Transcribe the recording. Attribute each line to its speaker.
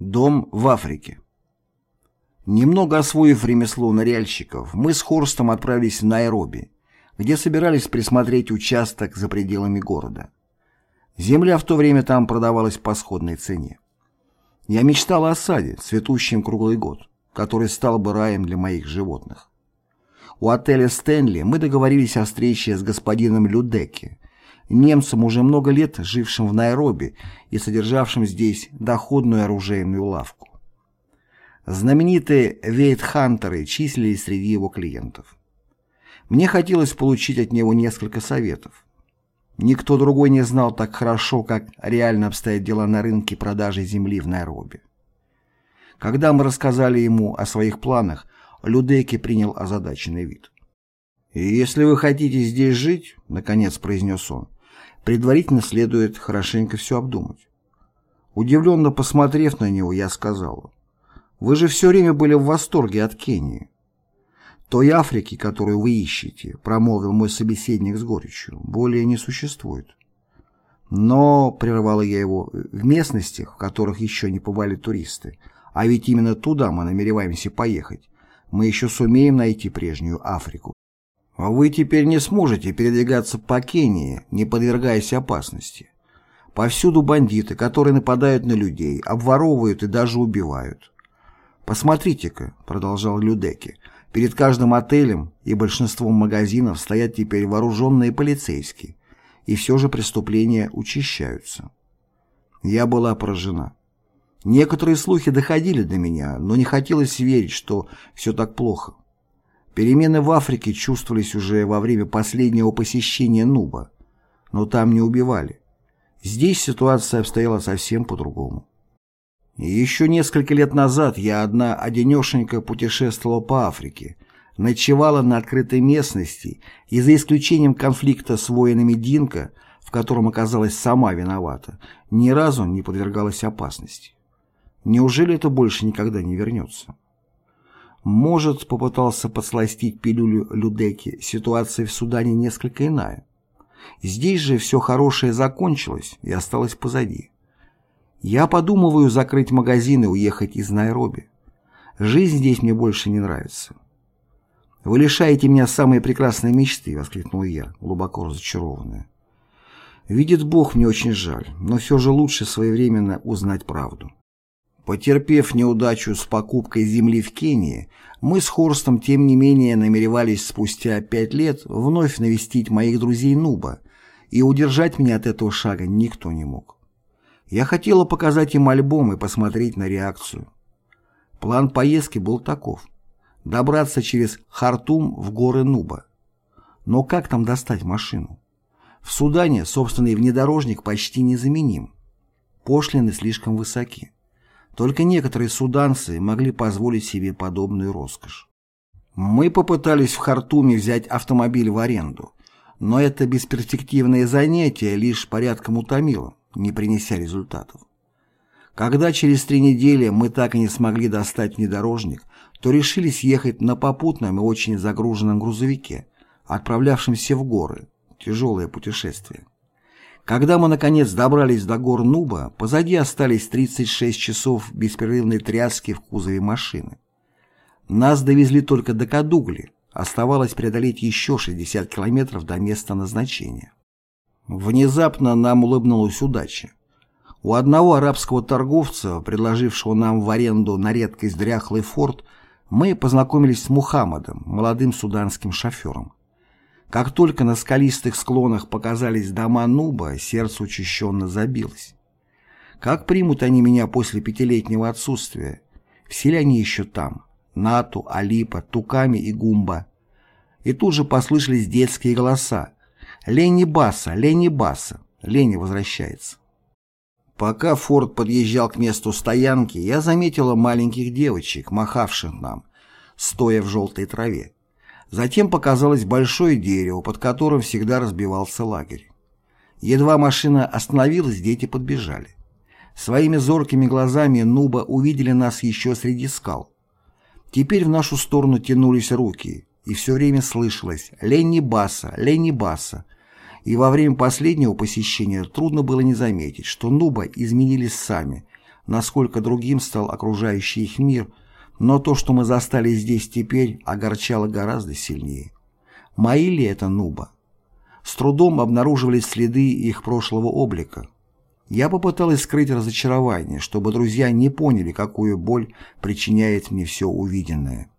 Speaker 1: Дом в Африке. Немного освоив ремесло ныряльщиков, мы с Хорстом отправились в Найроби, где собирались присмотреть участок за пределами города. Земля в то время там продавалась по сходной цене. Я мечтал о саде, цветущем круглый год, который стал бы раем для моих животных. У отеля «Стэнли» мы договорились о встрече с господином Людеки, немцем, уже много лет жившим в Найроби и содержавшим здесь доходную оружейную лавку. Знаменитые вейтхантеры числились среди его клиентов. Мне хотелось получить от него несколько советов. Никто другой не знал так хорошо, как реально обстоят дела на рынке продажи земли в Найроби. Когда мы рассказали ему о своих планах, Людеки принял озадаченный вид. «И если вы хотите здесь жить, — наконец произнес он, предварительно следует хорошенько все обдумать. Удивленно посмотрев на него, я сказал, «Вы же все время были в восторге от Кении». «Той Африки, которую вы ищете», — промолвил мой собеседник с горечью, — «более не существует». Но, — прервала я его, — в местностях, в которых еще не побывали туристы, а ведь именно туда мы намереваемся поехать, мы еще сумеем найти прежнюю Африку. Вы теперь не сможете передвигаться по Кении, не подвергаясь опасности. Повсюду бандиты, которые нападают на людей, обворовывают и даже убивают. «Посмотрите-ка», — продолжал Людеки, — «перед каждым отелем и большинством магазинов стоят теперь вооруженные полицейские, и все же преступления учащаются». Я была поражена. Некоторые слухи доходили до меня, но не хотелось верить, что все так плохо. Перемены в Африке чувствовались уже во время последнего посещения Нуба, но там не убивали. Здесь ситуация обстояла совсем по-другому. Еще несколько лет назад я одна одинешенька путешествовала по Африке, ночевала на открытой местности и за исключением конфликта с воинами Динка, в котором оказалась сама виновата, ни разу не подвергалась опасности. Неужели это больше никогда не вернется? Может, попытался подсластить пилюлю Людеки, ситуация в Судане несколько иная. Здесь же все хорошее закончилось и осталось позади. Я подумываю закрыть магазин и уехать из Найроби. Жизнь здесь мне больше не нравится. «Вы лишаете меня самой прекрасной мечты», — воскликнул я, глубоко разочарованная. «Видит Бог, мне очень жаль, но все же лучше своевременно узнать правду». Потерпев неудачу с покупкой земли в Кении, мы с Хорстом тем не менее намеревались спустя пять лет вновь навестить моих друзей Нуба, и удержать меня от этого шага никто не мог. Я хотела показать им альбом и посмотреть на реакцию. План поездки был таков – добраться через Хартум в горы Нуба. Но как там достать машину? В Судане собственный внедорожник почти незаменим. Пошлины слишком высоки. Только некоторые суданцы могли позволить себе подобную роскошь. Мы попытались в Хартуме взять автомобиль в аренду, но это бесперспективное занятие лишь порядком утомило, не принеся результатов. Когда через три недели мы так и не смогли достать внедорожник, то решились ехать на попутном и очень загруженном грузовике, отправлявшемся в горы, тяжелое путешествие. Когда мы, наконец, добрались до гор Нуба, позади остались 36 часов беспрерывной тряски в кузове машины. Нас довезли только до Кадугли, оставалось преодолеть еще 60 километров до места назначения. Внезапно нам улыбнулась удача. У одного арабского торговца, предложившего нам в аренду на редкость дряхлый форт, мы познакомились с Мухаммадом, молодым суданским шофером. Как только на скалистых склонах показались дома Нуба, сердце учащенно забилось. Как примут они меня после пятилетнего отсутствия? Все ли они еще там? Нату, Алипа, Туками и Гумба. И тут же послышались детские голоса. «Лени Баса! Лени Баса!» Лени возвращается. Пока Форд подъезжал к месту стоянки, я заметила маленьких девочек, махавших нам, стоя в желтой траве. Затем показалось большое дерево, под которым всегда разбивался лагерь. Едва машина остановилась, дети подбежали. Своими зоркими глазами Нуба увидели нас еще среди скал. Теперь в нашу сторону тянулись руки, и все время слышалось «Ленни Баса! Ленни Баса!» И во время последнего посещения трудно было не заметить, что Нуба изменились сами, насколько другим стал окружающий их мир, но то, что мы застали здесь теперь, огорчало гораздо сильнее. Мои ли это нуба? С трудом обнаруживались следы их прошлого облика. Я попыталась скрыть разочарование, чтобы друзья не поняли, какую боль причиняет мне все увиденное.